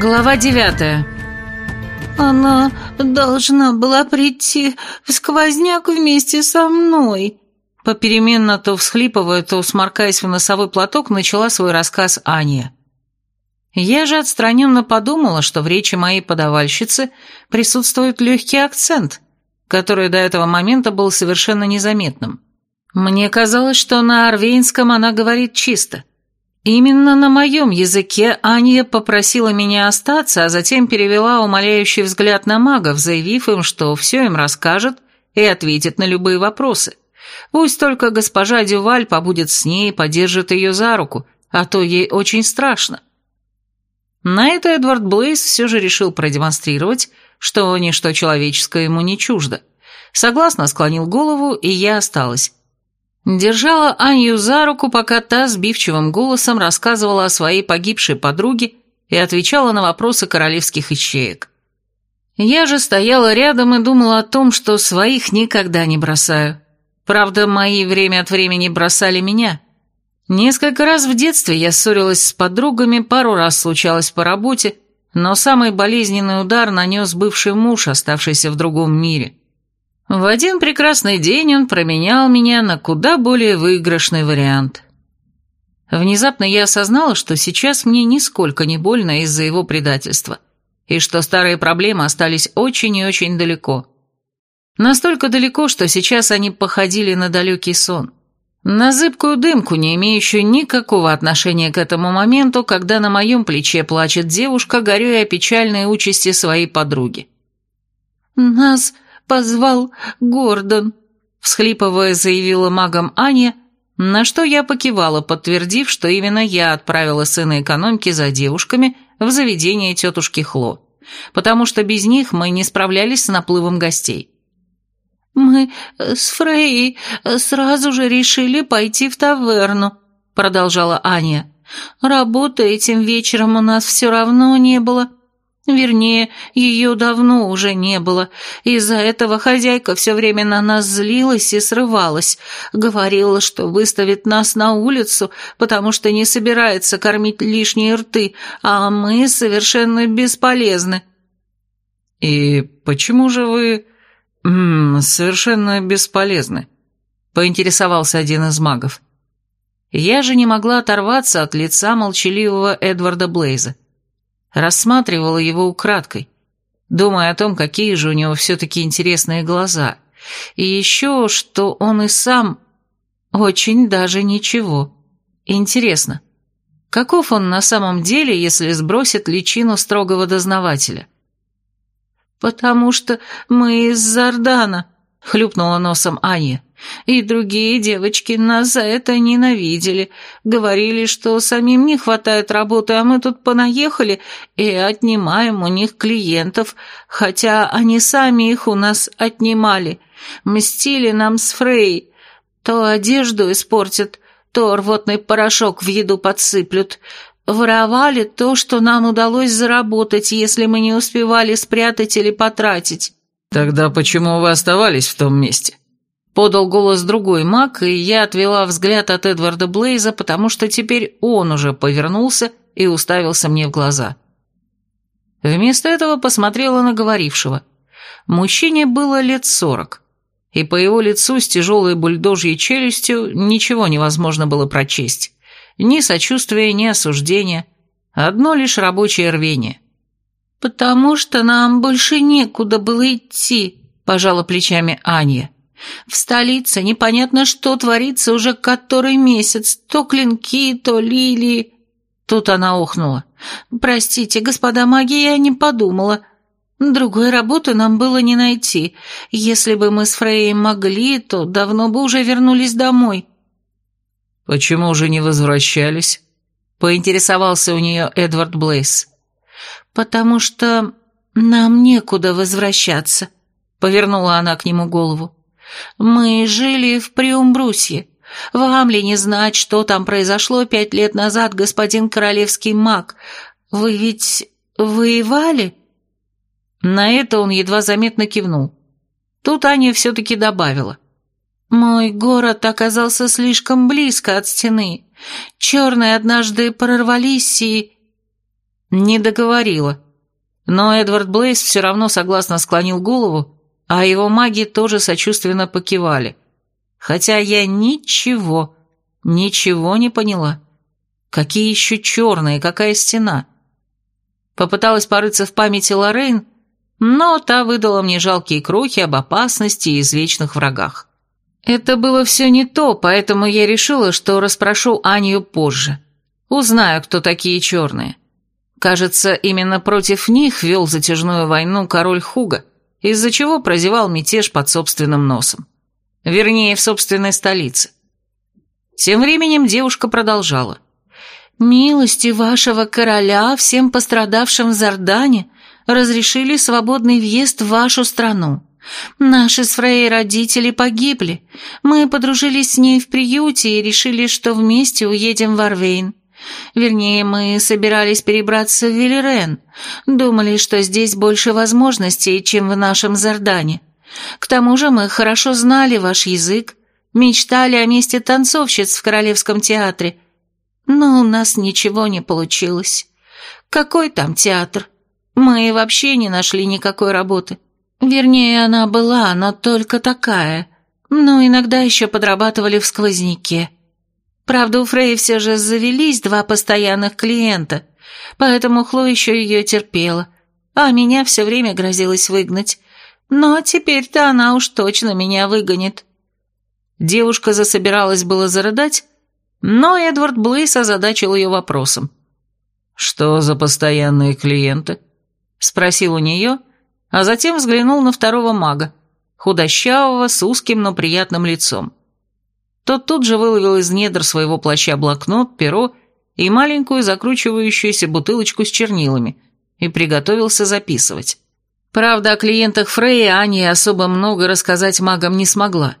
Глава девятая. «Она должна была прийти в сквозняк вместе со мной», попеременно то всхлипывая, то сморкаясь в носовой платок, начала свой рассказ Аня. Я же отстраненно подумала, что в речи моей подавальщицы присутствует легкий акцент, который до этого момента был совершенно незаметным. Мне казалось, что на арвейнском она говорит чисто. Именно на моем языке Анья попросила меня остаться, а затем перевела умоляющий взгляд на магов, заявив им, что все им расскажет и ответит на любые вопросы. Пусть только госпожа Дюваль побудет с ней и подержит ее за руку, а то ей очень страшно. На это Эдвард Блейз все же решил продемонстрировать, что ничто человеческое ему не чуждо. Согласно склонил голову, и я осталась. Держала Аню за руку, пока та сбивчивым голосом рассказывала о своей погибшей подруге и отвечала на вопросы королевских ищеек. Я же стояла рядом и думала о том, что своих никогда не бросаю. Правда, мои время от времени бросали меня. Несколько раз в детстве я ссорилась с подругами, пару раз случалось по работе, но самый болезненный удар нанес бывший муж, оставшийся в другом мире. В один прекрасный день он променял меня на куда более выигрышный вариант. Внезапно я осознала, что сейчас мне нисколько не больно из-за его предательства, и что старые проблемы остались очень и очень далеко. Настолько далеко, что сейчас они походили на далекий сон. На зыбкую дымку, не имеющую никакого отношения к этому моменту, когда на моем плече плачет девушка, горюя о печальной участи своей подруги. «Нас позвал Гордон», — всхлипывая заявила магом Аня, на что я покивала, подтвердив, что именно я отправила сына экономки за девушками в заведение тетушки Хло, потому что без них мы не справлялись с наплывом гостей. «Мы с Фрей сразу же решили пойти в таверну», — продолжала Аня. «Работы этим вечером у нас все равно не было. Вернее, ее давно уже не было. Из-за этого хозяйка все время на нас злилась и срывалась. Говорила, что выставит нас на улицу, потому что не собирается кормить лишние рты, а мы совершенно бесполезны. «И почему же вы... М -м, совершенно бесполезны?» — поинтересовался один из магов. Я же не могла оторваться от лица молчаливого Эдварда Блейза рассматривала его украдкой, думая о том, какие же у него все-таки интересные глаза, и еще, что он и сам очень даже ничего. Интересно, каков он на самом деле, если сбросит личину строгого дознавателя? «Потому что мы из Зардана», — хлюпнула носом Аня. И другие девочки нас за это ненавидели. Говорили, что самим не хватает работы, а мы тут понаехали и отнимаем у них клиентов, хотя они сами их у нас отнимали. Мстили нам с Фрей. То одежду испортят, то рвотный порошок в еду подсыплют. Воровали то, что нам удалось заработать, если мы не успевали спрятать или потратить. «Тогда почему вы оставались в том месте?» Подал голос другой маг, и я отвела взгляд от Эдварда Блейза, потому что теперь он уже повернулся и уставился мне в глаза. Вместо этого посмотрела на говорившего. Мужчине было лет сорок, и по его лицу с тяжелой бульдожьей челюстью ничего невозможно было прочесть. Ни сочувствия, ни осуждения, одно лишь рабочее рвение. «Потому что нам больше некуда было идти», – пожала плечами Аня. В столице непонятно, что творится уже который месяц. То клинки, то лилии. Тут она охнула. «Простите, господа маги, я не подумала. Другой работы нам было не найти. Если бы мы с Фрейей могли, то давно бы уже вернулись домой». «Почему же не возвращались?» — поинтересовался у нее Эдвард Блейс. «Потому что нам некуда возвращаться», — повернула она к нему голову. Мы жили в Приумбрусье. Вам ли не знать, что там произошло пять лет назад, господин королевский маг? Вы ведь воевали?» На это он едва заметно кивнул. Тут Аня все-таки добавила. «Мой город оказался слишком близко от стены. Черные однажды прорвались и...» Не договорила. Но Эдвард Блейс все равно согласно склонил голову, а его маги тоже сочувственно покивали. Хотя я ничего, ничего не поняла. Какие еще черные, какая стена? Попыталась порыться в памяти Лоррейн, но та выдала мне жалкие крохи об опасности и извечных врагах. Это было все не то, поэтому я решила, что расспрошу Аню позже. Узнаю, кто такие черные. Кажется, именно против них вел затяжную войну король Хуга, из-за чего прозевал мятеж под собственным носом. Вернее, в собственной столице. Тем временем девушка продолжала. «Милости вашего короля всем пострадавшим в Зардане разрешили свободный въезд в вашу страну. Наши с Фрей родители погибли. Мы подружились с ней в приюте и решили, что вместе уедем в Арвейн. Вернее, мы собирались перебраться в Виллерен. Думали, что здесь больше возможностей, чем в нашем Зардане. К тому же мы хорошо знали ваш язык, мечтали о месте танцовщиц в Королевском театре. Но у нас ничего не получилось. Какой там театр? Мы вообще не нашли никакой работы. Вернее, она была, но только такая. Но иногда еще подрабатывали в сквозняке. Правда, у Фрей все же завелись два постоянных клиента, поэтому Хло еще ее терпела, а меня все время грозилось выгнать. Но теперь-то она уж точно меня выгонит. Девушка засобиралась было зарыдать, но Эдвард Блейс озадачил ее вопросом. «Что за постоянные клиенты?» — спросил у нее, а затем взглянул на второго мага, худощавого, с узким, но приятным лицом. Тот тут же выловил из недр своего плаща блокнот, перо и маленькую закручивающуюся бутылочку с чернилами и приготовился записывать. Правда, о клиентах Фрея Аня особо много рассказать магам не смогла.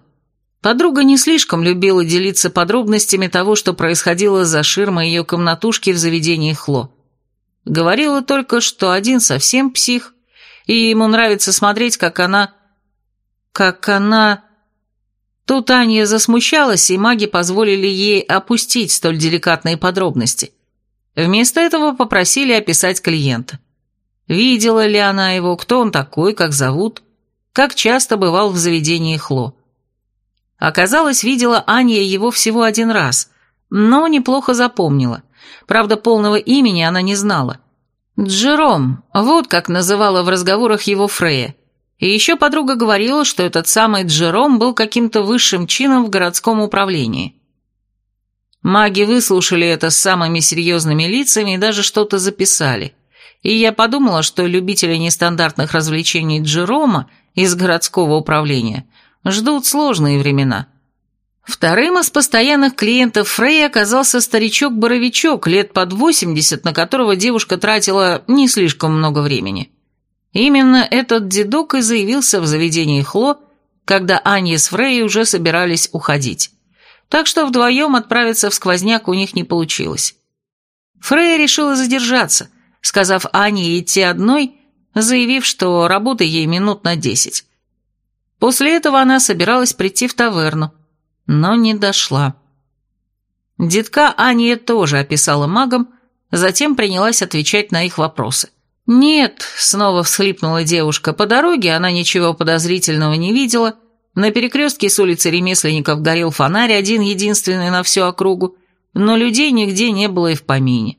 Подруга не слишком любила делиться подробностями того, что происходило за ширмой ее комнатушки в заведении Хло. Говорила только, что один совсем псих, и ему нравится смотреть, как она... Как она... Тут Аня засмущалась, и маги позволили ей опустить столь деликатные подробности. Вместо этого попросили описать клиента. Видела ли она его, кто он такой, как зовут, как часто бывал в заведении Хло. Оказалось, видела Аня его всего один раз, но неплохо запомнила. Правда, полного имени она не знала. Джером, вот как называла в разговорах его Фрея. И еще подруга говорила, что этот самый Джером был каким-то высшим чином в городском управлении. Маги выслушали это с самыми серьезными лицами и даже что-то записали. И я подумала, что любители нестандартных развлечений Джерома из городского управления ждут сложные времена – Вторым из постоянных клиентов Фрей оказался старичок-боровичок, лет под 80, на которого девушка тратила не слишком много времени. Именно этот дедок и заявился в заведении Хло, когда Анья с Фрей уже собирались уходить. Так что вдвоем отправиться в сквозняк у них не получилось. Фрей решила задержаться, сказав Ане идти одной, заявив, что работы ей минут на десять. После этого она собиралась прийти в таверну, но не дошла. Детка Ания тоже описала магам, затем принялась отвечать на их вопросы. «Нет», — снова всхлипнула девушка, — «по дороге она ничего подозрительного не видела. На перекрестке с улицы ремесленников горел фонарь, один единственный на всю округу, но людей нигде не было и в помине.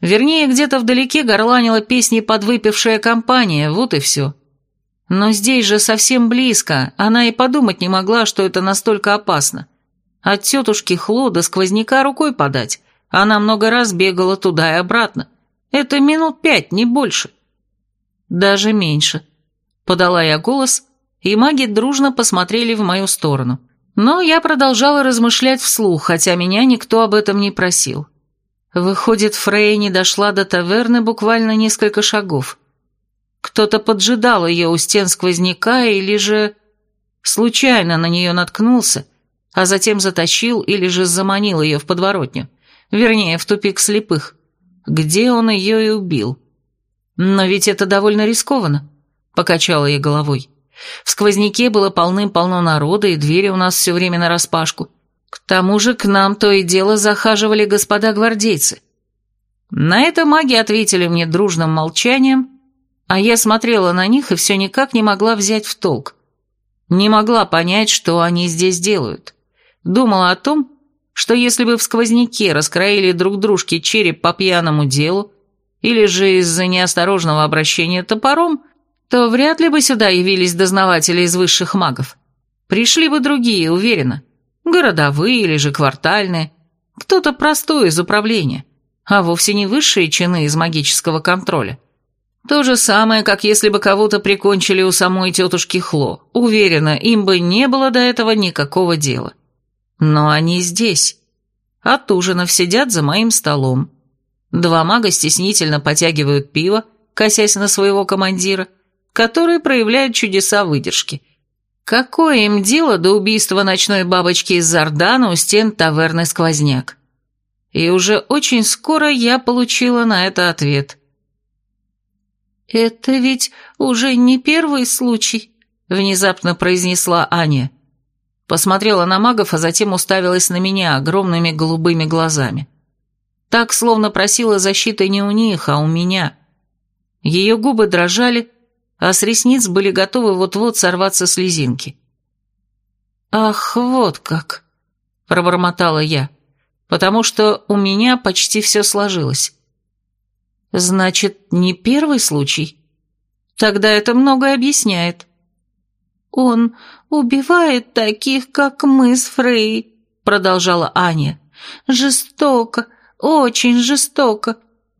Вернее, где-то вдалеке горланила песни подвыпившая компания, вот и все. Но здесь же совсем близко, она и подумать не могла, что это настолько опасно. От тетушки Хло до сквозняка рукой подать. Она много раз бегала туда и обратно. Это минут пять, не больше. Даже меньше. Подала я голос, и маги дружно посмотрели в мою сторону. Но я продолжала размышлять вслух, хотя меня никто об этом не просил. Выходит, Фрей не дошла до таверны буквально несколько шагов. Кто-то поджидал ее у стен сквозняка или же... Случайно на нее наткнулся, а затем затащил или же заманил ее в подворотню, вернее, в тупик слепых, где он ее и убил. Но ведь это довольно рискованно, покачала я головой. В сквозняке было полным-полно народа, и двери у нас все время нараспашку. К тому же к нам то и дело захаживали господа гвардейцы. На это маги ответили мне дружным молчанием, а я смотрела на них и все никак не могла взять в толк. Не могла понять, что они здесь делают. Думала о том, что если бы в сквозняке раскроили друг дружке череп по пьяному делу, или же из-за неосторожного обращения топором, то вряд ли бы сюда явились дознаватели из высших магов. Пришли бы другие, уверена. Городовые или же квартальные. Кто-то простой из управления, а вовсе не высшие чины из магического контроля. То же самое, как если бы кого-то прикончили у самой тетушки Хло. Уверена, им бы не было до этого никакого дела. Но они здесь. От ужинов сидят за моим столом. Два мага стеснительно потягивают пиво, косясь на своего командира, который проявляет чудеса выдержки. Какое им дело до убийства ночной бабочки из Зардана у стен таверны «Сквозняк»? И уже очень скоро я получила на это ответ. «Это ведь уже не первый случай», — внезапно произнесла Аня. Посмотрела на магов, а затем уставилась на меня огромными голубыми глазами. Так, словно просила защиты не у них, а у меня. Ее губы дрожали, а с ресниц были готовы вот-вот сорваться слезинки. «Ах, вот как!» — пробормотала я, потому что у меня почти все сложилось. «Значит, не первый случай?» Тогда это многое объясняет. «Он убивает таких, как мы с Фрей», — продолжала Аня. «Жестоко, очень жестоко.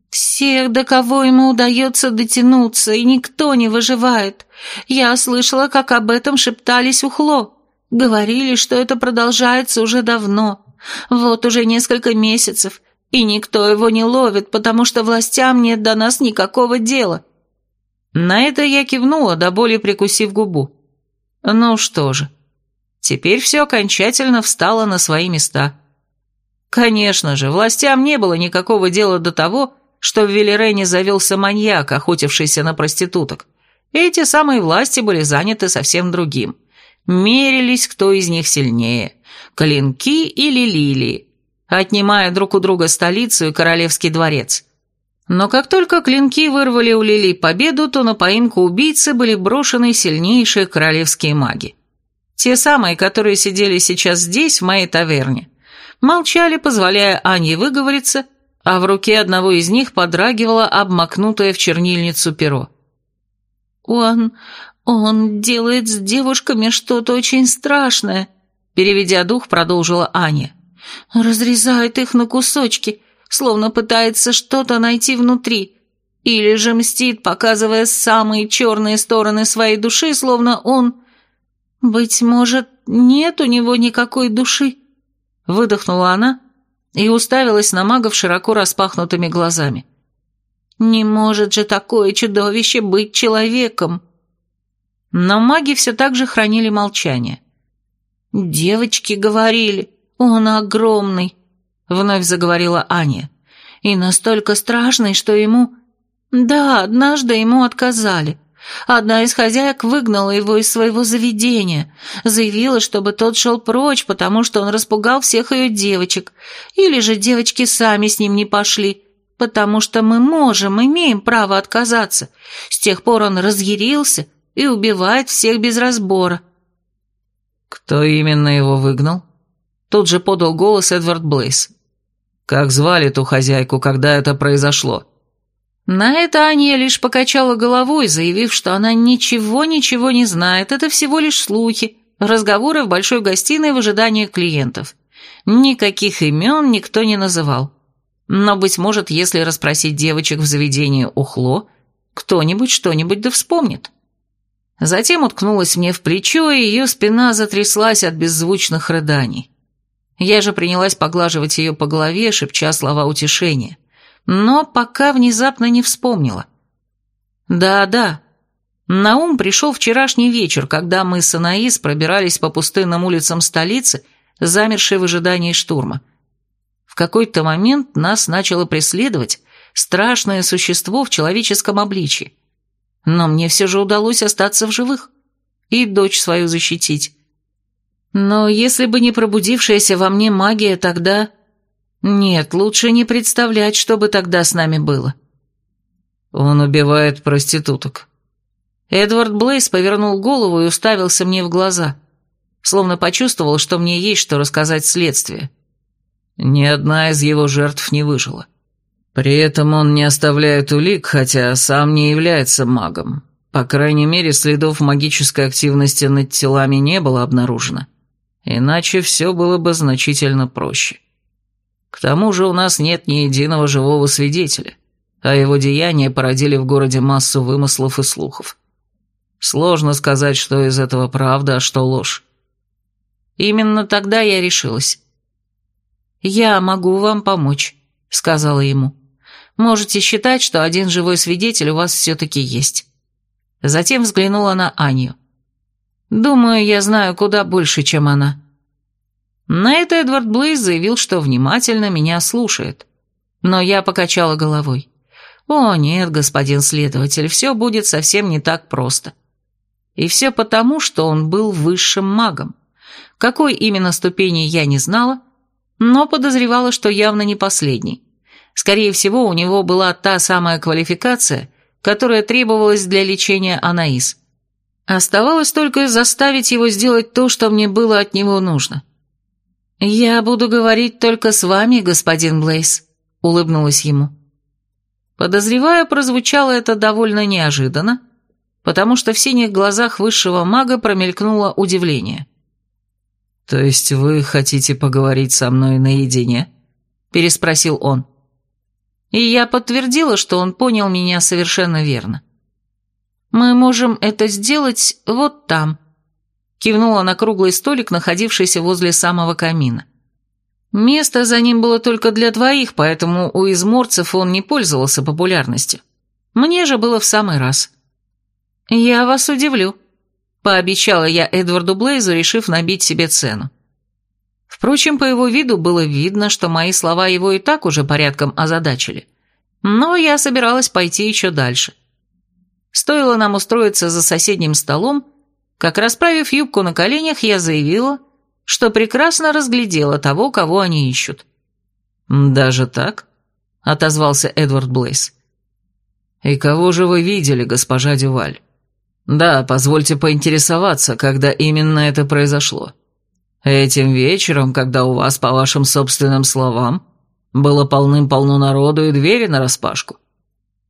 Всех, до кого ему удается дотянуться, и никто не выживает. Я слышала, как об этом шептались ухло. Говорили, что это продолжается уже давно. Вот уже несколько месяцев, и никто его не ловит, потому что властям нет до нас никакого дела». На это я кивнула, до боли прикусив губу. Ну что же, теперь все окончательно встало на свои места. Конечно же, властям не было никакого дела до того, что в Велерене завелся маньяк, охотившийся на проституток. Эти самые власти были заняты совсем другим. Мерились, кто из них сильнее – клинки или лилии, отнимая друг у друга столицу и королевский дворец. Но как только клинки вырвали у Лили победу, то на поимку убийцы были брошены сильнейшие королевские маги. Те самые, которые сидели сейчас здесь, в моей таверне. Молчали, позволяя Ане выговориться, а в руке одного из них подрагивало обмакнутое в чернильницу перо. «Он... он делает с девушками что-то очень страшное», переведя дух, продолжила Аня. «Разрезает их на кусочки, словно пытается что-то найти внутри, или же мстит, показывая самые черные стороны своей души, словно он... Быть может, нет у него никакой души? Выдохнула она и уставилась на магов широко распахнутыми глазами. Не может же такое чудовище быть человеком. Но маги все так же хранили молчание. «Девочки говорили, он огромный», — вновь заговорила Аня. «И настолько страшный, что ему...» «Да, однажды ему отказали. Одна из хозяек выгнала его из своего заведения, заявила, чтобы тот шел прочь, потому что он распугал всех ее девочек, или же девочки сами с ним не пошли, потому что мы можем, имеем право отказаться. С тех пор он разъярился и убивает всех без разбора». «Кто именно его выгнал?» Тут же подал голос Эдвард Блейс. Как звали ту хозяйку, когда это произошло?» На это Аня лишь покачала головой, заявив, что она ничего-ничего не знает, это всего лишь слухи, разговоры в большой гостиной в ожидании клиентов. Никаких имен никто не называл. Но, быть может, если расспросить девочек в заведении Ухло, кто-нибудь что-нибудь да вспомнит. Затем уткнулась мне в плечо, и ее спина затряслась от беззвучных рыданий. Я же принялась поглаживать ее по голове, шепча слова утешения. Но пока внезапно не вспомнила. Да-да, на ум пришел вчерашний вечер, когда мы с Анаис пробирались по пустынным улицам столицы, замершей в ожидании штурма. В какой-то момент нас начало преследовать страшное существо в человеческом обличье. Но мне все же удалось остаться в живых и дочь свою защитить. Но если бы не пробудившаяся во мне магия тогда... Нет, лучше не представлять, что бы тогда с нами было. Он убивает проституток. Эдвард Блейс повернул голову и уставился мне в глаза, словно почувствовал, что мне есть что рассказать следствию. Ни одна из его жертв не выжила. При этом он не оставляет улик, хотя сам не является магом. По крайней мере, следов магической активности над телами не было обнаружено. Иначе все было бы значительно проще. К тому же у нас нет ни единого живого свидетеля, а его деяния породили в городе массу вымыслов и слухов. Сложно сказать, что из этого правда, а что ложь. Именно тогда я решилась. «Я могу вам помочь», — сказала ему. «Можете считать, что один живой свидетель у вас все-таки есть». Затем взглянула на Аню. «Думаю, я знаю куда больше, чем она». На это Эдвард Блейз заявил, что внимательно меня слушает. Но я покачала головой. «О, нет, господин следователь, все будет совсем не так просто». И все потому, что он был высшим магом. Какой именно ступени я не знала, но подозревала, что явно не последний. Скорее всего, у него была та самая квалификация, которая требовалась для лечения Анаис. Оставалось только заставить его сделать то, что мне было от него нужно. «Я буду говорить только с вами, господин Блейс», — улыбнулась ему. Подозревая, прозвучало это довольно неожиданно, потому что в синих глазах высшего мага промелькнуло удивление. «То есть вы хотите поговорить со мной наедине?» – переспросил он. И я подтвердила, что он понял меня совершенно верно. «Мы можем это сделать вот там», кивнула на круглый столик, находившийся возле самого камина. Место за ним было только для двоих, поэтому у изморцев он не пользовался популярностью. Мне же было в самый раз. «Я вас удивлю», — пообещала я Эдварду Блейзу, решив набить себе цену. Впрочем, по его виду было видно, что мои слова его и так уже порядком озадачили. Но я собиралась пойти еще дальше. Стоило нам устроиться за соседним столом, как, расправив юбку на коленях, я заявила, что прекрасно разглядела того, кого они ищут. «Даже так?» — отозвался Эдвард Блейс. «И кого же вы видели, госпожа Дюваль? Да, позвольте поинтересоваться, когда именно это произошло. Этим вечером, когда у вас, по вашим собственным словам, было полным-полно народу и двери нараспашку.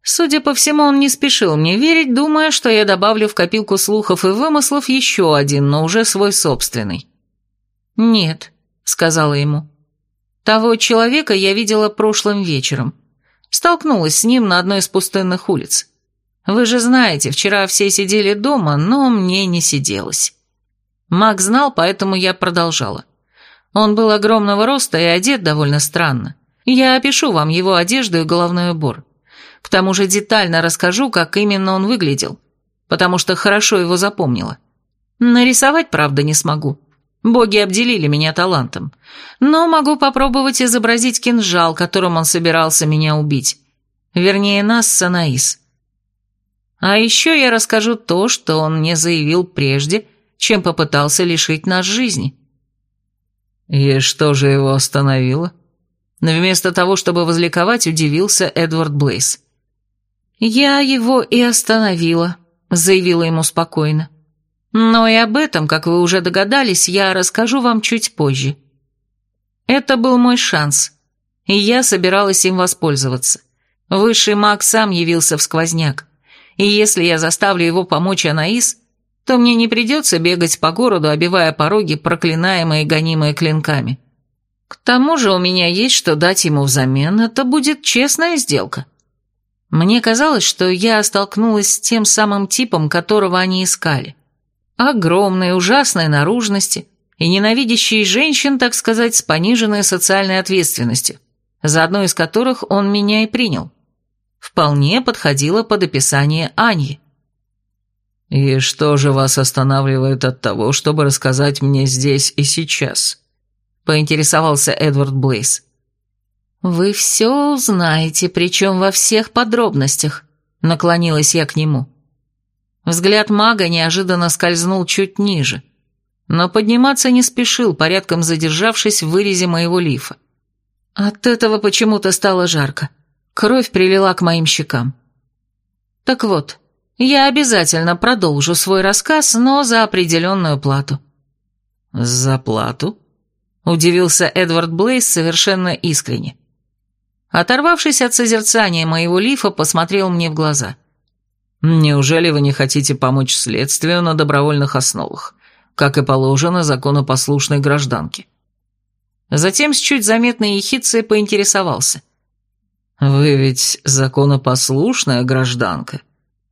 Судя по всему, он не спешил мне верить, думая, что я добавлю в копилку слухов и вымыслов еще один, но уже свой собственный. «Нет», — сказала ему. «Того человека я видела прошлым вечером. Столкнулась с ним на одной из пустынных улиц. Вы же знаете, вчера все сидели дома, но мне не сиделось». Маг знал, поэтому я продолжала. Он был огромного роста и одет довольно странно. Я опишу вам его одежду и головной убор. К тому же детально расскажу, как именно он выглядел, потому что хорошо его запомнила. Нарисовать, правда, не смогу. Боги обделили меня талантом. Но могу попробовать изобразить кинжал, которым он собирался меня убить. Вернее, нас с Анаис. А еще я расскажу то, что он мне заявил прежде, чем попытался лишить нас жизни. И что же его остановило? Но вместо того, чтобы возликовать, удивился Эдвард Блейс. «Я его и остановила», — заявила ему спокойно. «Но и об этом, как вы уже догадались, я расскажу вам чуть позже. Это был мой шанс, и я собиралась им воспользоваться. Высший маг сам явился в сквозняк, и если я заставлю его помочь Анаис, то мне не придется бегать по городу, обивая пороги, проклинаемые и гонимые клинками. К тому же у меня есть что дать ему взамен, это будет честная сделка». Мне казалось, что я столкнулась с тем самым типом, которого они искали. Огромной, ужасной наружности и ненавидящий женщин, так сказать, с пониженной социальной ответственностью, за одну из которых он меня и принял. Вполне подходило под описание Ани. «И что же вас останавливает от того, чтобы рассказать мне здесь и сейчас?» — поинтересовался Эдвард Блейс. «Вы все узнаете, причем во всех подробностях», — наклонилась я к нему. Взгляд мага неожиданно скользнул чуть ниже, но подниматься не спешил, порядком задержавшись в вырезе моего лифа. От этого почему-то стало жарко. Кровь прилила к моим щекам. Так вот, я обязательно продолжу свой рассказ, но за определенную плату. «За плату?» – удивился Эдвард Блейс совершенно искренне. Оторвавшись от созерцания моего лифа, посмотрел мне в глаза. «Неужели вы не хотите помочь следствию на добровольных основах, как и положено законопослушной гражданке?» Затем с чуть заметной ехицей поинтересовался. «Вы ведь законопослушная гражданка,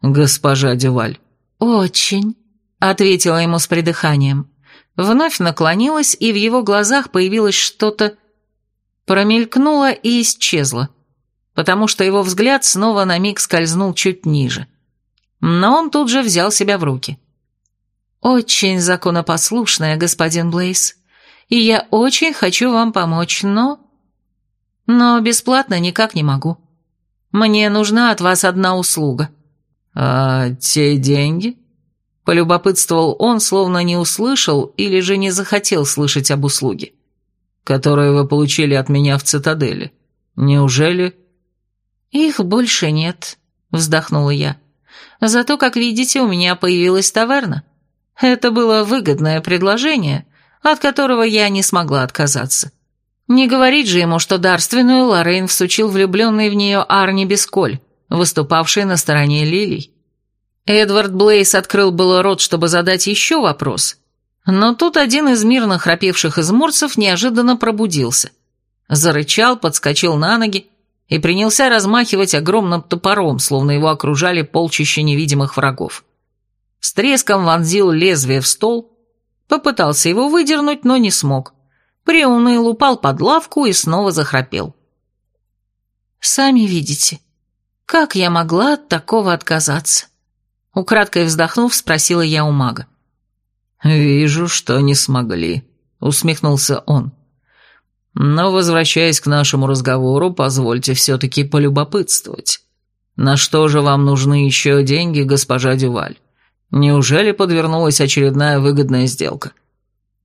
госпожа Дюваль?» «Очень», — ответила ему с придыханием. Вновь наклонилась, и в его глазах появилось что-то... Промелькнуло и исчезло, потому что его взгляд снова на миг скользнул чуть ниже. Но он тут же взял себя в руки. «Очень законопослушная, господин Блейс, и я очень хочу вам помочь, но...» «Но бесплатно никак не могу. Мне нужна от вас одна услуга». «А те деньги?» Полюбопытствовал он, словно не услышал или же не захотел слышать об услуге. «Которые вы получили от меня в цитадели. Неужели...» «Их больше нет», — вздохнула я. «Зато, как видите, у меня появилась таверна. Это было выгодное предложение, от которого я не смогла отказаться. Не говорить же ему, что дарственную Лоррейн всучил влюбленный в нее Арни Бесколь, выступавший на стороне Лилий. Эдвард Блейс открыл было рот, чтобы задать еще вопрос, но тут один из мирно храпевших изморцев неожиданно пробудился. Зарычал, подскочил на ноги и принялся размахивать огромным топором, словно его окружали полчища невидимых врагов. С треском вонзил лезвие в стол, попытался его выдернуть, но не смог. Приуныл, упал под лавку и снова захрапел. «Сами видите, как я могла от такого отказаться?» Украдкой вздохнув, спросила я у мага. «Вижу, что не смогли», — усмехнулся он. «Но, возвращаясь к нашему разговору, позвольте все-таки полюбопытствовать. На что же вам нужны еще деньги, госпожа Дюваль? Неужели подвернулась очередная выгодная сделка?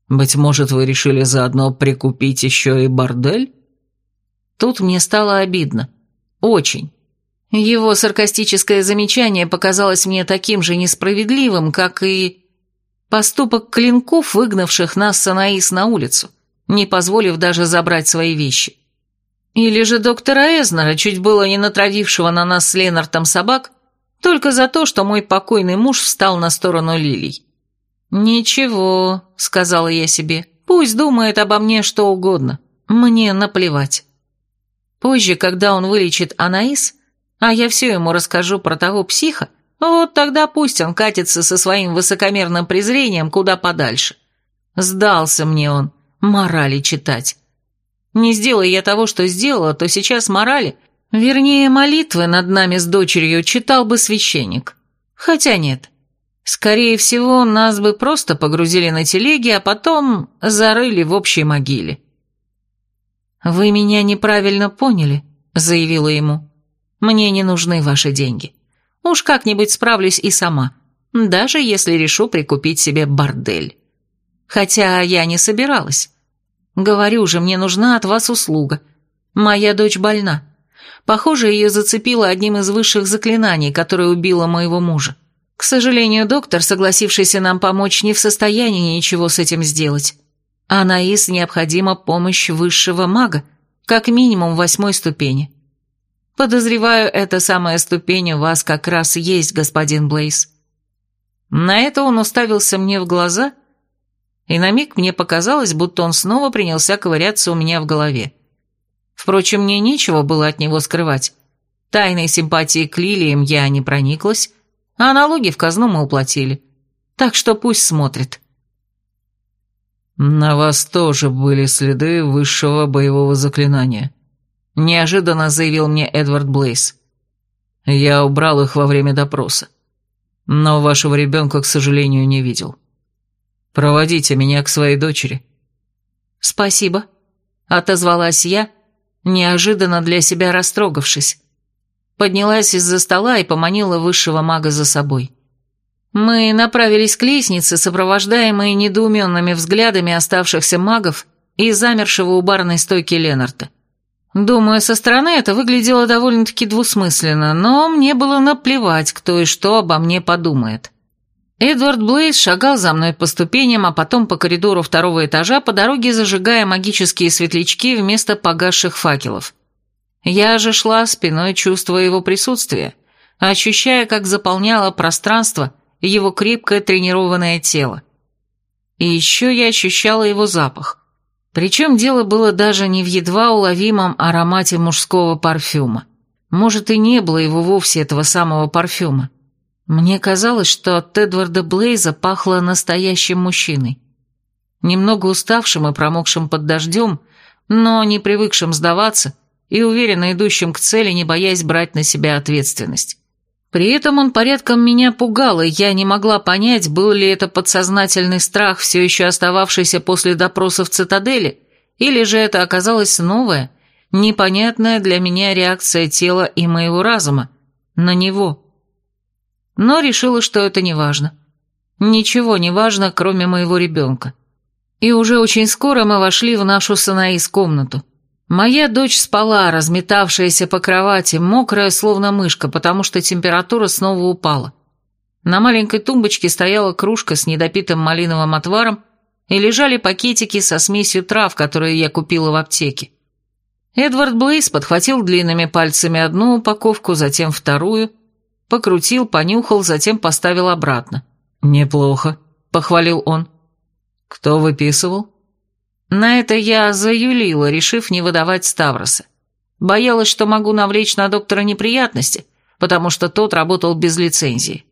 Быть может, вы решили заодно прикупить еще и бордель?» Тут мне стало обидно. Очень. Его саркастическое замечание показалось мне таким же несправедливым, как и поступок клинков, выгнавших нас с Анаис на улицу, не позволив даже забрать свои вещи. Или же доктора Эзнера, чуть было не натравившего на нас с Ленартом собак, только за то, что мой покойный муж встал на сторону лилий. «Ничего», — сказала я себе, — «пусть думает обо мне что угодно, мне наплевать». Позже, когда он вылечит Анаис, а я все ему расскажу про того психа, вот тогда пусть он катится со своим высокомерным презрением куда подальше. Сдался мне он, морали читать. Не сделай я того, что сделала, то сейчас морали, вернее молитвы над нами с дочерью читал бы священник. Хотя нет. Скорее всего, нас бы просто погрузили на телеги, а потом зарыли в общей могиле. «Вы меня неправильно поняли», — заявила ему. Мне не нужны ваши деньги. Уж как-нибудь справлюсь и сама, даже если решу прикупить себе бордель. Хотя я не собиралась. Говорю же, мне нужна от вас услуга. Моя дочь больна. Похоже, ее зацепило одним из высших заклинаний, которое убило моего мужа. К сожалению, доктор, согласившийся нам помочь, не в состоянии ничего с этим сделать. Анаис необходима помощь высшего мага, как минимум восьмой ступени. Подозреваю, эта самая ступень у вас как раз есть, господин Блейз. На это он уставился мне в глаза, и на миг мне показалось, будто он снова принялся ковыряться у меня в голове. Впрочем, мне нечего было от него скрывать. Тайной симпатии к лилиям я не прониклась, а налоги в казну мы уплатили. Так что пусть смотрит. «На вас тоже были следы высшего боевого заклинания», неожиданно заявил мне Эдвард Блейс. Я убрал их во время допроса. Но вашего ребенка, к сожалению, не видел. Проводите меня к своей дочери. Спасибо, отозвалась я, неожиданно для себя растрогавшись. Поднялась из-за стола и поманила высшего мага за собой. Мы направились к лестнице, сопровождаемые недоуменными взглядами оставшихся магов и замершего у барной стойки Ленарта. Думаю, со стороны это выглядело довольно-таки двусмысленно, но мне было наплевать, кто и что обо мне подумает. Эдвард Блейз шагал за мной по ступеням, а потом по коридору второго этажа по дороге зажигая магические светлячки вместо погасших факелов. Я же шла спиной, чувствуя его присутствие, ощущая, как заполняло пространство его крепкое тренированное тело. И еще я ощущала его запах. Причем дело было даже не в едва уловимом аромате мужского парфюма. Может, и не было его вовсе, этого самого парфюма. Мне казалось, что от Эдварда Блейза пахло настоящим мужчиной. Немного уставшим и промокшим под дождем, но не привыкшим сдаваться и уверенно идущим к цели, не боясь брать на себя ответственность. При этом он порядком меня пугал, и я не могла понять, был ли это подсознательный страх, все еще остававшийся после допроса в цитадели, или же это оказалась новая, непонятная для меня реакция тела и моего разума на него но решила, что это не важно. Ничего не важно, кроме моего ребенка. И уже очень скоро мы вошли в нашу Санаис комнату. Моя дочь спала, разметавшаяся по кровати, мокрая, словно мышка, потому что температура снова упала. На маленькой тумбочке стояла кружка с недопитым малиновым отваром и лежали пакетики со смесью трав, которые я купила в аптеке. Эдвард Блейс подхватил длинными пальцами одну упаковку, затем вторую, Покрутил, понюхал, затем поставил обратно. «Неплохо», — похвалил он. «Кто выписывал?» На это я заюлила, решив не выдавать Ставроса. Боялась, что могу навлечь на доктора неприятности, потому что тот работал без лицензии.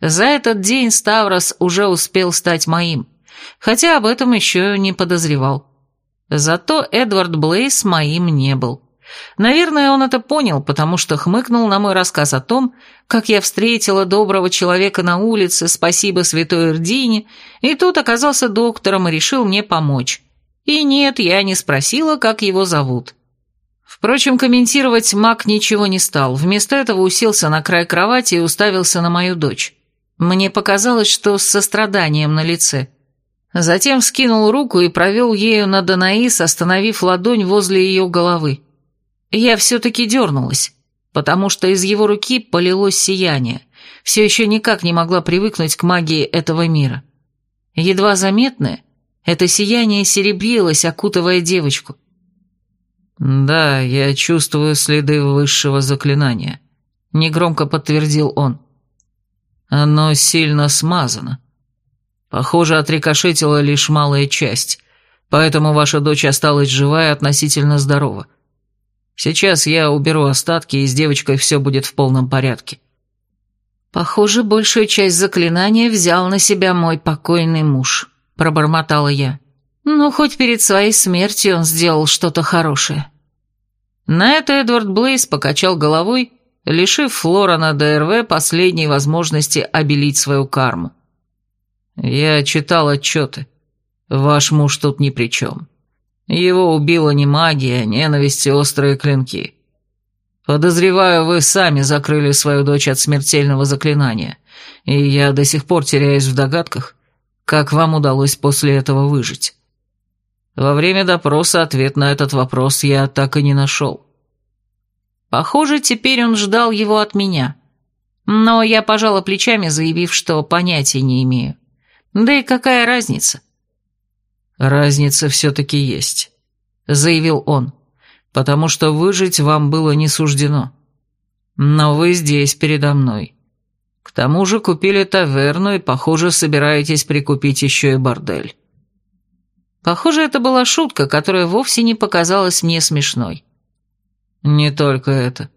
За этот день Ставрос уже успел стать моим, хотя об этом еще не подозревал. Зато Эдвард Блейс моим не был. Наверное, он это понял, потому что хмыкнул на мой рассказ о том, как я встретила доброго человека на улице, спасибо святой Эрдине, и тут оказался доктором и решил мне помочь. И нет, я не спросила, как его зовут. Впрочем, комментировать маг ничего не стал, вместо этого уселся на край кровати и уставился на мою дочь. Мне показалось, что с состраданием на лице. Затем скинул руку и провел ею над Анаис, остановив ладонь возле ее головы. Я все-таки дернулась, потому что из его руки полилось сияние. Все еще никак не могла привыкнуть к магии этого мира. Едва заметное, это сияние серебрилось, окутывая девочку. «Да, я чувствую следы высшего заклинания», — негромко подтвердил он. «Оно сильно смазано. Похоже, отрикошетила лишь малая часть, поэтому ваша дочь осталась жива и относительно здорова. Сейчас я уберу остатки, и с девочкой все будет в полном порядке». «Похоже, большую часть заклинания взял на себя мой покойный муж», — пробормотала я. «Ну, хоть перед своей смертью он сделал что-то хорошее». На это Эдвард Блейс покачал головой, лишив Флорана ДРВ последней возможности обелить свою карму. «Я читал отчеты. Ваш муж тут ни при чем. Его убила не магия, а ненависть и острые клинки. Подозреваю, вы сами закрыли свою дочь от смертельного заклинания, и я до сих пор теряюсь в догадках, как вам удалось после этого выжить. Во время допроса ответ на этот вопрос я так и не нашел. Похоже, теперь он ждал его от меня. Но я пожала плечами, заявив, что понятия не имею. Да и какая разница? «Разница все-таки есть», — заявил он, «потому что выжить вам было не суждено. Но вы здесь передо мной. К тому же купили таверну и, похоже, собираетесь прикупить еще и бордель». Похоже, это была шутка, которая вовсе не показалась мне смешной. Не только это.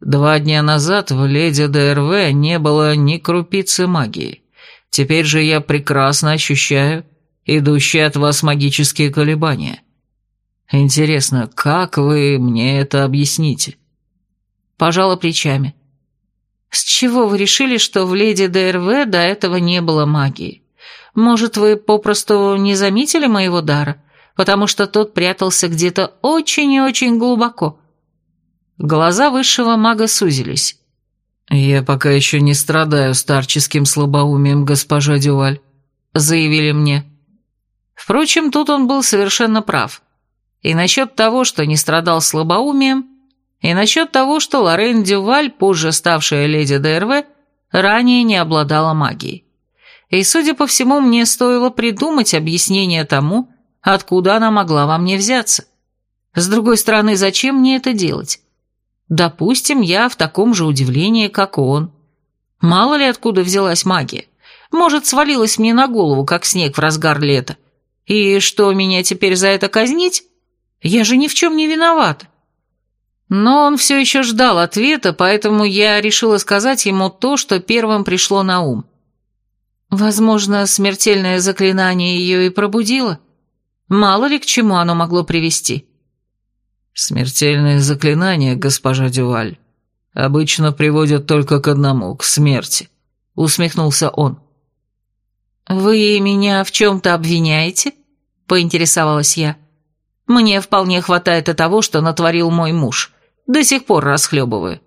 Два дня назад в леди ДРВ не было ни крупицы магии. Теперь же я прекрасно ощущаю, идущие от вас магические колебания. Интересно, как вы мне это объясните?» Пожала плечами. «С чего вы решили, что в леди ДРВ до этого не было магии? Может, вы попросту не заметили моего дара, потому что тот прятался где-то очень и очень глубоко?» Глаза высшего мага сузились. «Я пока еще не страдаю старческим слабоумием, госпожа Дюваль», — заявили мне. Впрочем, тут он был совершенно прав. И насчет того, что не страдал слабоумием, и насчет того, что Лорен Дюваль, позже ставшая леди ДРВ, ранее не обладала магией. И, судя по всему, мне стоило придумать объяснение тому, откуда она могла во мне взяться. С другой стороны, зачем мне это делать? Допустим, я в таком же удивлении, как он. Мало ли откуда взялась магия. Может, свалилась мне на голову, как снег в разгар лета. И что, меня теперь за это казнить? Я же ни в чем не виновата. Но он все еще ждал ответа, поэтому я решила сказать ему то, что первым пришло на ум. Возможно, смертельное заклинание ее и пробудило. Мало ли к чему оно могло привести. Смертельное заклинание, госпожа Дюваль, обычно приводят только к одному, к смерти, усмехнулся он. «Вы меня в чем-то обвиняете?» — поинтересовалась я. «Мне вполне хватает и того, что натворил мой муж. До сих пор расхлебываю».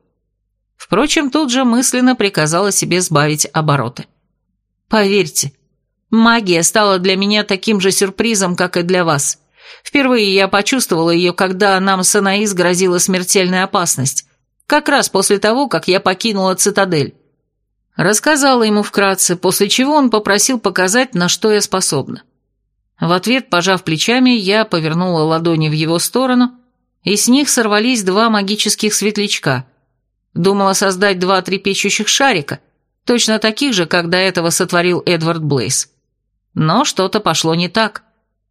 Впрочем, тут же мысленно приказала себе сбавить обороты. «Поверьте, магия стала для меня таким же сюрпризом, как и для вас. Впервые я почувствовала ее, когда нам с Анаис грозила смертельная опасность. Как раз после того, как я покинула цитадель. Рассказала ему вкратце, после чего он попросил показать, на что я способна. В ответ, пожав плечами, я повернула ладони в его сторону, и с них сорвались два магических светлячка. Думала создать два трепещущих шарика, точно таких же, как до этого сотворил Эдвард Блейс. Но что-то пошло не так.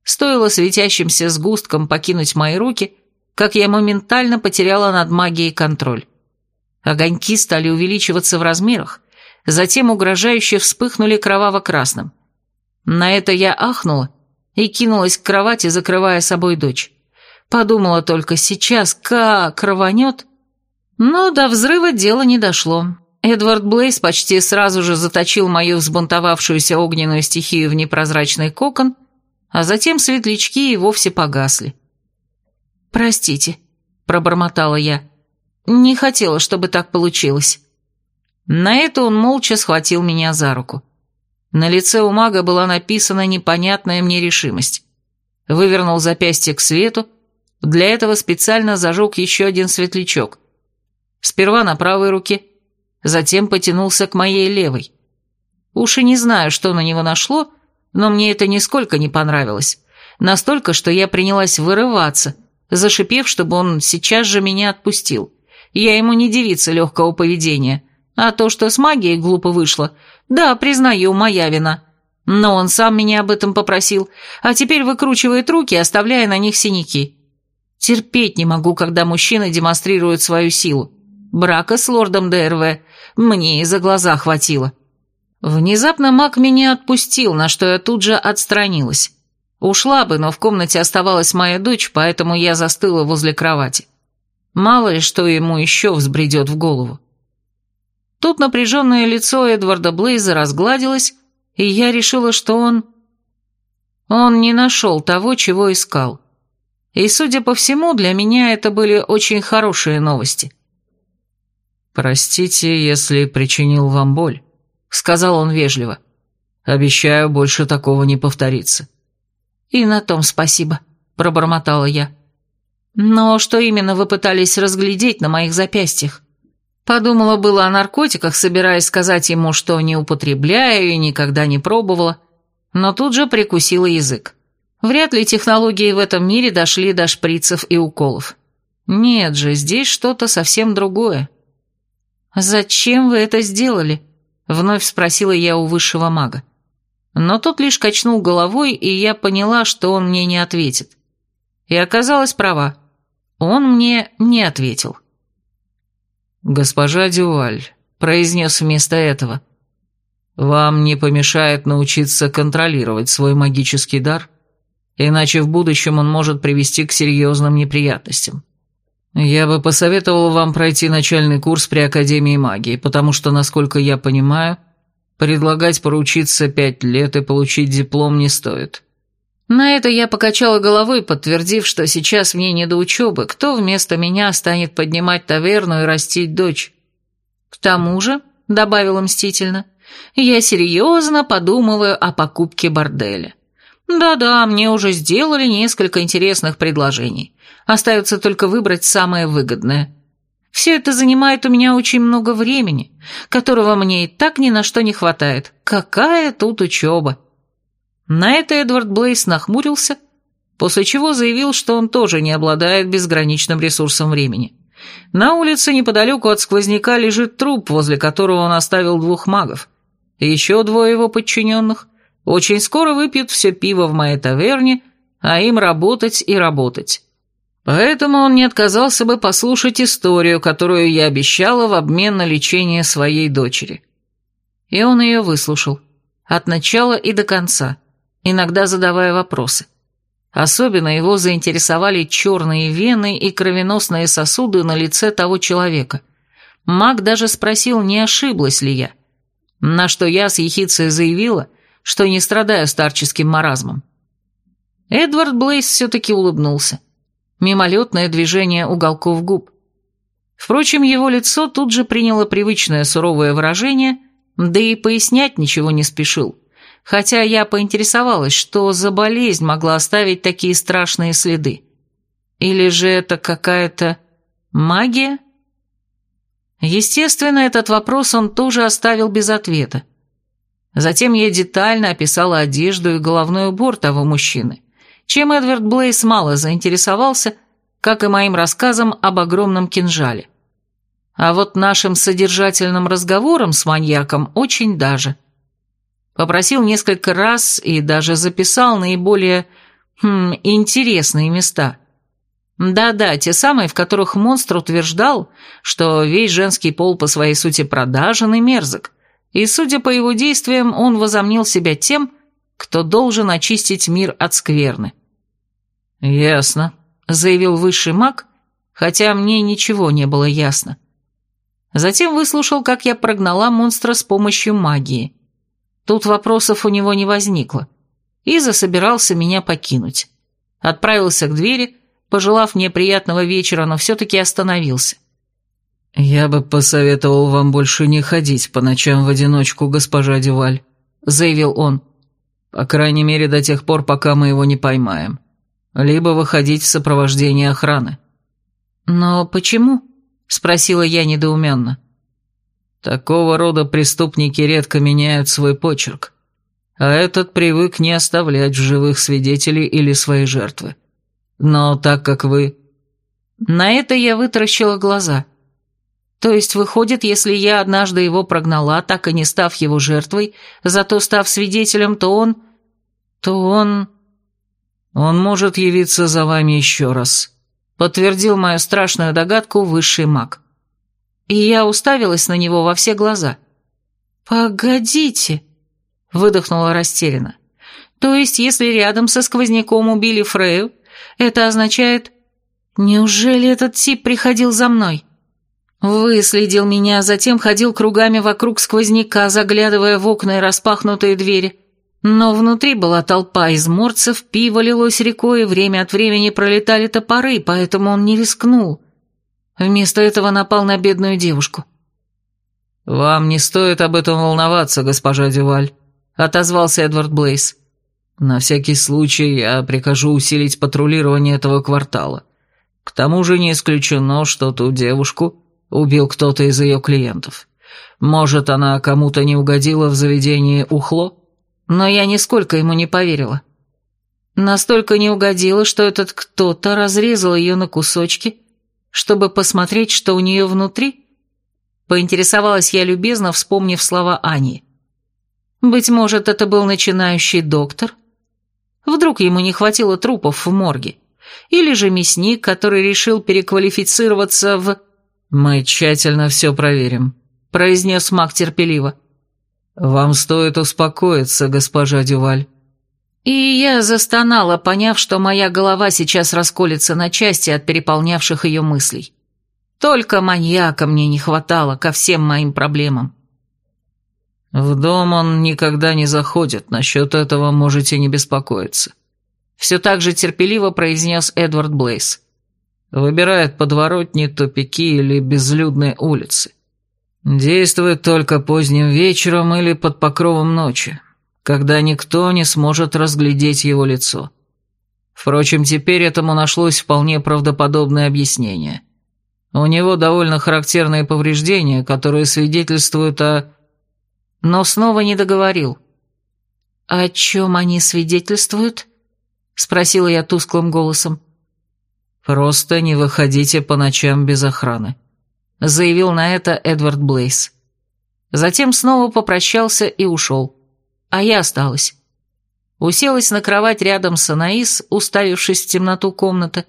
Стоило светящимся сгустком покинуть мои руки, как я моментально потеряла над магией контроль. Огоньки стали увеличиваться в размерах, затем угрожающе вспыхнули кроваво-красным. На это я ахнула и кинулась к кровати, закрывая собой дочь. Подумала только сейчас, как рванет. Но до взрыва дело не дошло. Эдвард Блейс почти сразу же заточил мою взбунтовавшуюся огненную стихию в непрозрачный кокон, а затем светлячки и вовсе погасли. «Простите», — пробормотала я. «Не хотела, чтобы так получилось». На это он молча схватил меня за руку. На лице у мага была написана непонятная мне решимость. Вывернул запястье к свету, для этого специально зажег еще один светлячок. Сперва на правой руке, затем потянулся к моей левой. Уж и не знаю, что на него нашло, но мне это нисколько не понравилось. Настолько, что я принялась вырываться, зашипев, чтобы он сейчас же меня отпустил. Я ему не девица легкого поведения, а то, что с магией глупо вышло, да, признаю, моя вина. Но он сам меня об этом попросил, а теперь выкручивает руки, оставляя на них синяки. Терпеть не могу, когда мужчины демонстрируют свою силу. Брака с лордом ДРВ мне и за глаза хватило. Внезапно маг меня отпустил, на что я тут же отстранилась. Ушла бы, но в комнате оставалась моя дочь, поэтому я застыла возле кровати. Мало ли, что ему еще взбредет в голову. Тут напряженное лицо Эдварда Блейза разгладилось, и я решила, что он... Он не нашел того, чего искал. И, судя по всему, для меня это были очень хорошие новости. «Простите, если причинил вам боль», — сказал он вежливо. «Обещаю, больше такого не повторится». «И на том спасибо», — пробормотала я. «Но что именно вы пытались разглядеть на моих запястьях?» Подумала было о наркотиках, собираясь сказать ему, что не употребляю и никогда не пробовала, но тут же прикусила язык. Вряд ли технологии в этом мире дошли до шприцев и уколов. Нет же, здесь что-то совсем другое. «Зачем вы это сделали?» — вновь спросила я у высшего мага. Но тот лишь качнул головой, и я поняла, что он мне не ответит. И оказалась права. Он мне не ответил. «Госпожа Дюваль», — произнес вместо этого, — «вам не помешает научиться контролировать свой магический дар, иначе в будущем он может привести к серьезным неприятностям. Я бы посоветовал вам пройти начальный курс при Академии магии, потому что, насколько я понимаю, предлагать поручиться пять лет и получить диплом не стоит». На это я покачала головой, подтвердив, что сейчас мне не до учебы, кто вместо меня станет поднимать таверну и растить дочь. К тому же, — добавила мстительно, — я серьезно подумываю о покупке борделя. Да-да, мне уже сделали несколько интересных предложений. Остается только выбрать самое выгодное. Все это занимает у меня очень много времени, которого мне и так ни на что не хватает. Какая тут учеба? На это Эдвард Блейс нахмурился, после чего заявил, что он тоже не обладает безграничным ресурсом времени. На улице неподалеку от сквозняка лежит труп, возле которого он оставил двух магов. Еще двое его подчиненных очень скоро выпьют все пиво в моей таверне, а им работать и работать. Поэтому он не отказался бы послушать историю, которую я обещала в обмен на лечение своей дочери. И он ее выслушал. От начала и до конца, иногда задавая вопросы. Особенно его заинтересовали черные вены и кровеносные сосуды на лице того человека. Маг даже спросил, не ошиблась ли я. На что я с ехицей заявила, что не страдаю старческим маразмом. Эдвард Блейс все-таки улыбнулся. Мимолетное движение уголков губ. Впрочем, его лицо тут же приняло привычное суровое выражение, да и пояснять ничего не спешил хотя я поинтересовалась, что за болезнь могла оставить такие страшные следы. Или же это какая-то магия? Естественно, этот вопрос он тоже оставил без ответа. Затем я детально описала одежду и головной убор того мужчины, чем Эдвард Блейс мало заинтересовался, как и моим рассказом об огромном кинжале. А вот нашим содержательным разговором с маньяком очень даже – Попросил несколько раз и даже записал наиболее хм, интересные места. Да-да, те самые, в которых монстр утверждал, что весь женский пол по своей сути продажен и мерзок, и, судя по его действиям, он возомнил себя тем, кто должен очистить мир от скверны. «Ясно», — заявил высший маг, хотя мне ничего не было ясно. Затем выслушал, как я прогнала монстра с помощью магии. Тут вопросов у него не возникло. И засобирался меня покинуть. Отправился к двери, пожелав мне приятного вечера, но все-таки остановился. «Я бы посоветовал вам больше не ходить по ночам в одиночку, госпожа Дюваль», — заявил он. «По крайней мере, до тех пор, пока мы его не поймаем. Либо выходить в сопровождении охраны». «Но почему?» — спросила я недоуменно. Такого рода преступники редко меняют свой почерк, а этот привык не оставлять в живых свидетелей или свои жертвы. Но так как вы... На это я вытаращила глаза. То есть, выходит, если я однажды его прогнала, так и не став его жертвой, зато став свидетелем, то он... то он... Он может явиться за вами еще раз, подтвердил мою страшную догадку высший маг и я уставилась на него во все глаза. «Погодите», — выдохнула растерянно. «То есть, если рядом со сквозняком убили Фрею, это означает... Неужели этот тип приходил за мной?» Выследил меня, затем ходил кругами вокруг сквозняка, заглядывая в окна и распахнутые двери. Но внутри была толпа изморцев, пиво лилось рекой, и время от времени пролетали топоры, поэтому он не рискнул. Вместо этого напал на бедную девушку. «Вам не стоит об этом волноваться, госпожа Дюваль», — отозвался Эдвард Блейс. «На всякий случай я прикажу усилить патрулирование этого квартала. К тому же не исключено, что ту девушку убил кто-то из ее клиентов. Может, она кому-то не угодила в заведении Ухло?» Но я нисколько ему не поверила. Настолько не угодила, что этот кто-то разрезал ее на кусочки чтобы посмотреть, что у нее внутри? Поинтересовалась я любезно, вспомнив слова Ани. Быть может, это был начинающий доктор? Вдруг ему не хватило трупов в морге? Или же мясник, который решил переквалифицироваться в... «Мы тщательно все проверим», — произнес маг терпеливо. «Вам стоит успокоиться, госпожа Дюваль». И я застонала, поняв, что моя голова сейчас расколется на части от переполнявших ее мыслей. Только маньяка мне не хватало ко всем моим проблемам. «В дом он никогда не заходит, насчет этого можете не беспокоиться», — все так же терпеливо произнес Эдвард Блейс. «Выбирает подворотни, тупики или безлюдные улицы. Действует только поздним вечером или под покровом ночи. когда никто не сможет разглядеть его лицо. Впрочем, теперь этому нашлось вполне правдоподобное объяснение. У него довольно характерные повреждения, которые свидетельствуют о... Но снова не договорил. «О чем они свидетельствуют?» — спросила я тусклым голосом. «Просто не выходите по ночам без охраны», — заявил на это Эдвард Блейс. Затем снова попрощался и ушел. А я осталась. Уселась на кровать рядом с Анаис, уставившись в темноту комнаты,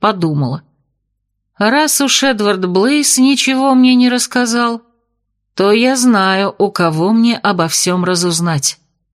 подумала. Раз уж Эдвард Блейс ничего мне не рассказал, то я знаю, у кого мне обо всем разузнать.